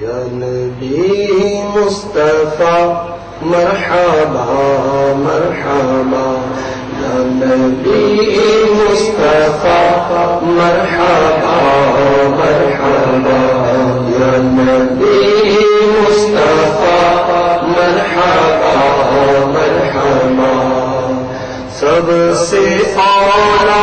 یا نبی مصطفیٰ، مرحبا مرحبا، یا نبی مصطفیٰ، مرحبا مرحبا، یا نبی مصطفیٰ، مرحبا مرحبا۔ سب سے اولا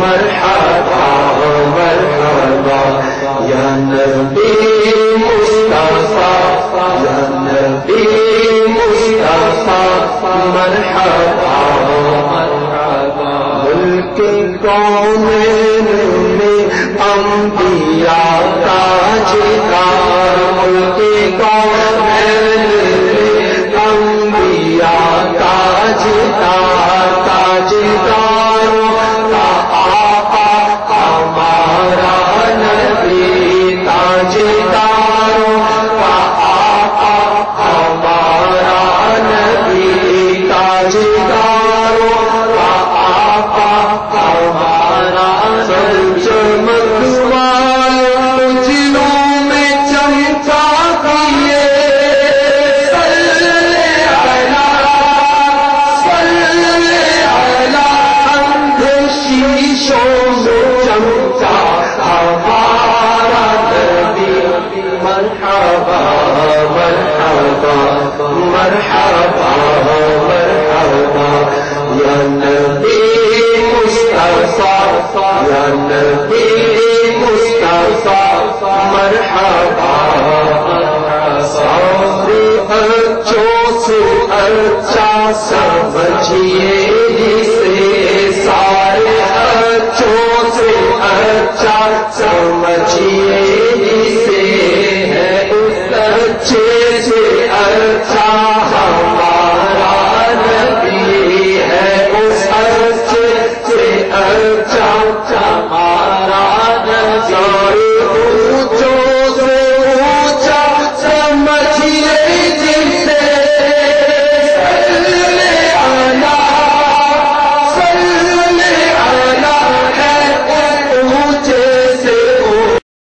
مرحبا مرحبا، یا نبی مصطفیٰ، یا نبی مصطفیٰ، مرحبا مرحبا۔ ملک کون میں انبیاء کا جدار، ملک کون میں انبیاء کا جدار، تاجدار۔ شیشوں چمکا ہمارا نبی مرحبا مرحبا مرحبا مرحبا یا نبی مصطفیٰ یا نبی مصطفیٰ مرحبا سارے اچھوں سے اچھا سمجھیے سمجھیے جسے ہے اس سچے